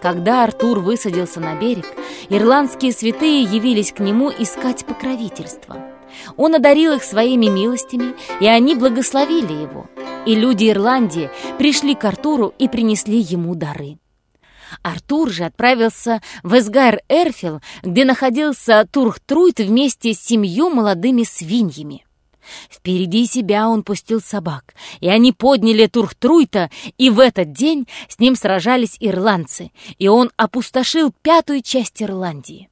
Когда Артур высадился на берег, ирландские святые явились к нему искать покровительства. Он одарил их своими милостями, и они благословили его. И люди Ирландии пришли к Артуру и принесли ему дары. Артур же отправился в Эсгайр-Эрфил, где находился Турх-Труйт вместе с семью молодыми свиньями. Впереди себя он пустил собак, и они подняли Турхтруйта, и в этот день с ним сражались ирландцы, и он опустошил пятую часть Ирландии.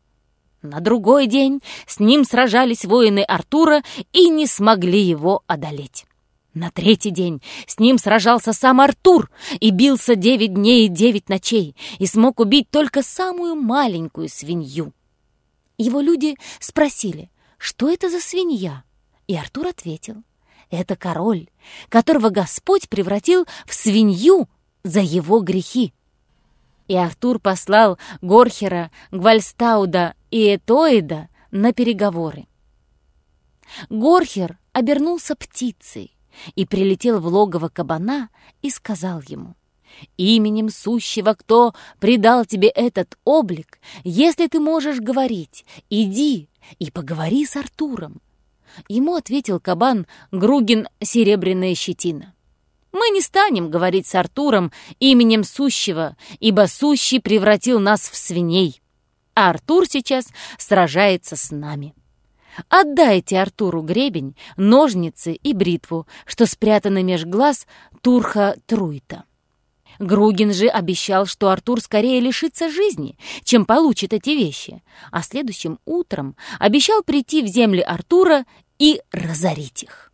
На другой день с ним сражались воины Артура и не смогли его одолеть. На третий день с ним сражался сам Артур и бился девять дней и девять ночей и смог убить только самую маленькую свинью. Его люди спросили, что это за свинья? И Артур ответил, это король, которого Господь превратил в свинью за его грехи. И Артур послал Горхера, Гвальстауда и Этоида на переговоры. Горхер обернулся птицей и прилетел в логово кабана и сказал ему, «Именем сущего, кто придал тебе этот облик, если ты можешь говорить, иди и поговори с Артуром, Ему ответил кабан Гругин Серебряная щетина. «Мы не станем говорить с Артуром именем сущего, ибо сущий превратил нас в свиней, а Артур сейчас сражается с нами». Отдайте Артуру гребень, ножницы и бритву, что спрятаны меж глаз Турха Труйта. Гругин же обещал, что Артур скорее лишится жизни, чем получит эти вещи, а следующим утром обещал прийти в земли Артура и разорить их.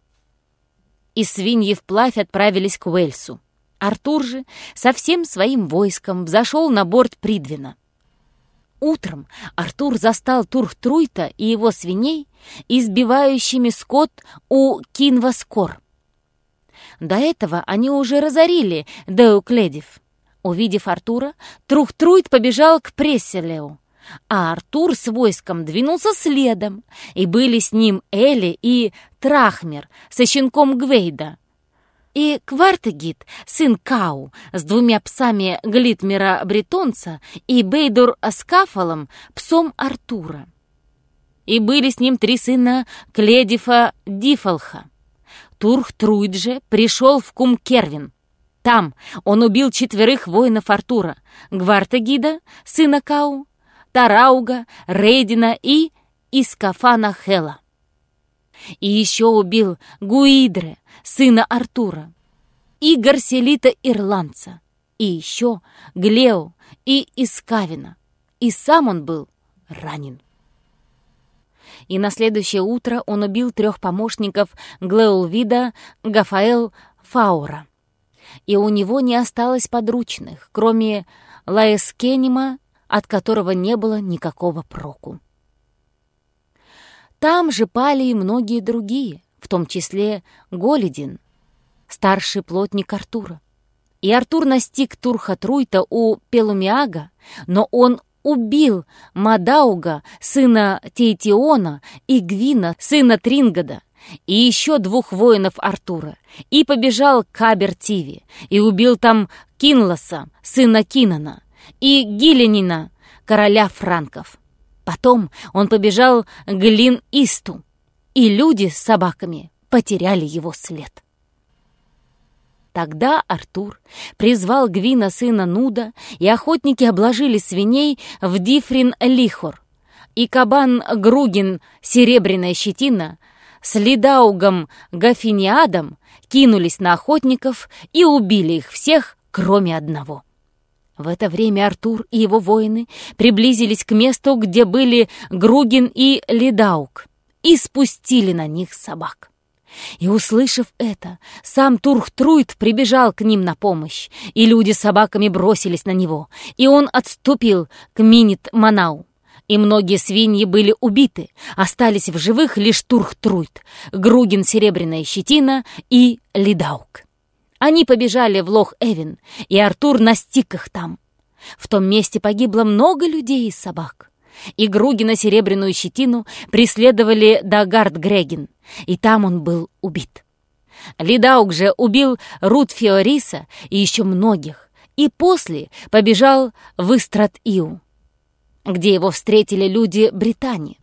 И свиньи вплавь отправились к Уэльсу. Артур же со всем своим войском взошел на борт Придвина. Утром Артур застал Турхтруйта и его свиней, избивающими скот у Кинваскор. До этого они уже разорили Деукледев. Увидев Артура, Трухтруйт побежал к Пресселеу, а Артур с войском двинулся следом, и были с ним Эли и Трахмер со щенком Гвейда, и Квартегит, сын Кау, с двумя псами Глитмера Бретонца и Бейдур Аскафалом, псом Артура. И были с ним три сына Кледифа Дифалха. Турх Труйдже пришел в Кум-Кервин. Там он убил четверых воинов Артура, Гвартегида, сына Кау, Тарауга, Рейдина и Искафана Хела. И еще убил Гуидре, сына Артура, и Гарселита Ирландца, и еще Глео и Искавина, и сам он был ранен. И на следующее утро он убил трех помощников Глеулвида, Гафаэл, Фаура. И у него не осталось подручных, кроме Лаэскенима от которого не было никакого проку. Там же пали и многие другие, в том числе Голидин, старший плотник Артура. И Артур настиг Турхатруйта у Пелумиага, но он убил Мадауга, сына Тейтиона, и Гвина, сына Трингода, и еще двух воинов Артура, и побежал к Абертиве, и убил там Кинлоса, сына Кинана, и Гиленина, короля франков. Потом он побежал к Глин-Исту, и люди с собаками потеряли его след. Тогда Артур призвал Гвина сына Нуда, и охотники обложили свиней в Дифрин-Лихор. И кабан Гругин, серебряная щетина, с Лидаугом Гафиниадом кинулись на охотников и убили их всех, кроме одного. В это время Артур и его воины приблизились к месту, где были Гругин и Лидаук, и спустили на них собак. И, услышав это, сам Турхтруйт прибежал к ним на помощь, и люди с собаками бросились на него, и он отступил к Минит-Манау. И многие свиньи были убиты, остались в живых лишь Турхтруйт, Гругин Серебряная Щетина и Лидаук. Они побежали в Лох-Эвен, и Артур настиг их там. В том месте погибло много людей и собак. И Груги на серебряную щетину преследовали Дагард Грегин, и там он был убит. Лидаук же убил Рут Фиориса и еще многих, и после побежал в Истрат-Иу, где его встретили люди Британии.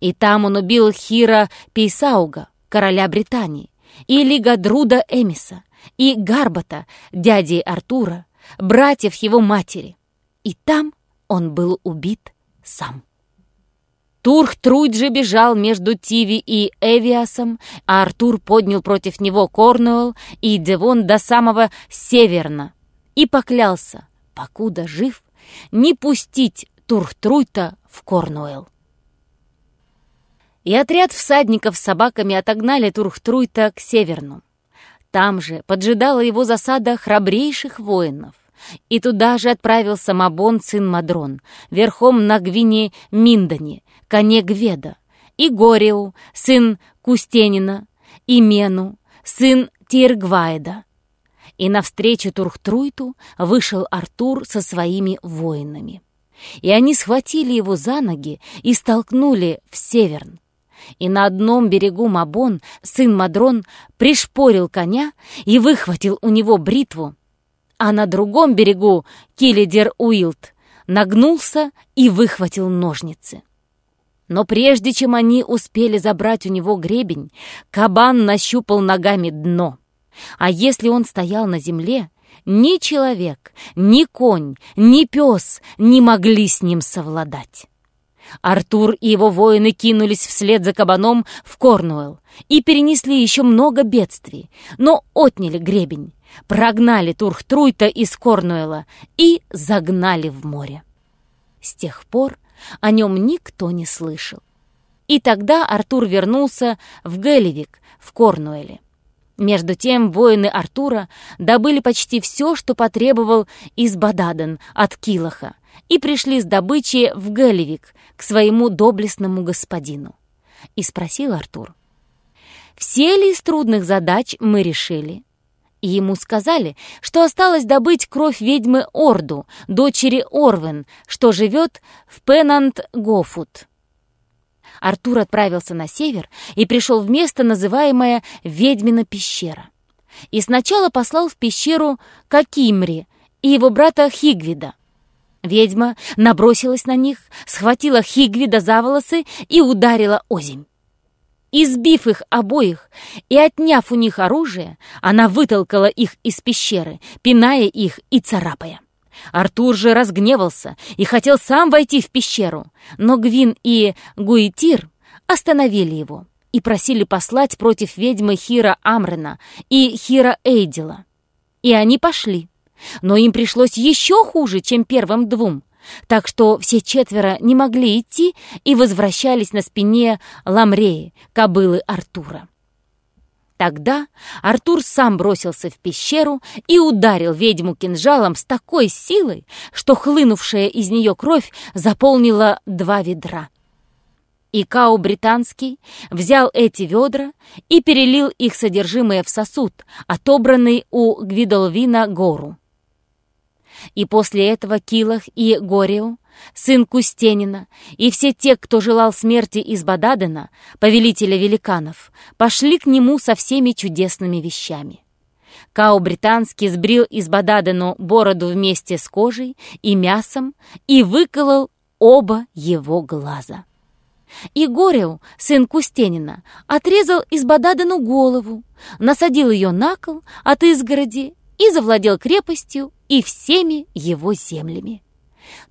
И там он убил Хира Пейсауга, короля Британии, и Лигадруда Эмиса, и Гарбата, дяди Артура, братьев его матери. И там он был убит сам. Турх Труйджи бежал между Тиви и Эвиасом, а Артур поднял против него Корнуэлл и Девон до самого Северна и поклялся, покуда жив, не пустить Турхтруйта в Корнуэлл. И отряд всадников с собаками отогнали Турхтруйта к Северну. Там же поджидала его засада храбрейших воинов. И туда же отправился Мабон, сын Мадрон, верхом на Гвине Миндане, коне Гведа, и Гориу, сын Кустенина, и Мену, сын Тиргвайда. И навстречу Турхтруйту вышел Артур со своими воинами. И они схватили его за ноги и столкнули в северн. И на одном берегу Мабон, сын Мадрон, пришпорил коня и выхватил у него бритву, а на другом берегу Килидер Уилд нагнулся и выхватил ножницы. Но прежде чем они успели забрать у него гребень, кабан нащупал ногами дно. А если он стоял на земле, ни человек, ни конь, ни пес не могли с ним совладать. Артур и его воины кинулись вслед за кабаном в Корнуэлл и перенесли еще много бедствий, но отняли гребень, прогнали Турхтруйта из Корнуэла и загнали в море. С тех пор о нем никто не слышал. И тогда Артур вернулся в Гелевик в Корнуэле. Между тем воины Артура добыли почти все, что потребовал из Бададен от Килаха, и пришли с добычей в Гелевик к своему доблестному господину. И спросил Артур, «Все ли из трудных задач мы решили?» И ему сказали, что осталось добыть кровь ведьмы Орду, дочери Орвен, что живет в Пенант-Гофут. Артур отправился на север и пришел в место, называемое Ведьмина пещера. И сначала послал в пещеру Какимри и его брата Хигвида. Ведьма набросилась на них, схватила Хигвида за волосы и ударила озимь. Избив их обоих и отняв у них оружие, она вытолкала их из пещеры, пиная их и царапая. Артур же разгневался и хотел сам войти в пещеру, но Гвин и Гуитир остановили его и просили послать против ведьмы Хира Амрена и Хира Эйдила. И они пошли, но им пришлось еще хуже, чем первым двум, так что все четверо не могли идти и возвращались на спине Ламреи, кобылы Артура. Тогда Артур сам бросился в пещеру и ударил ведьму кинжалом с такой силой, что хлынувшая из нее кровь заполнила два ведра. И Кау Британский взял эти ведра и перелил их содержимое в сосуд, отобранный у Гвидолвина гору. И после этого Килах и Горио, сын Кустенина, и все те, кто желал смерти из Бададена, повелителя великанов, пошли к нему со всеми чудесными вещами. Као Британский сбрил из Бададену бороду вместе с кожей и мясом и выколол оба его глаза. И Гореу, сын Кустенина, отрезал из Бададену голову, насадил ее на кол от изгороди и завладел крепостью и всеми его землями.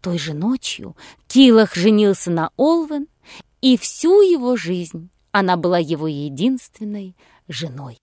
Той же ночью Килах женился на Олвен, и всю его жизнь она была его единственной женой.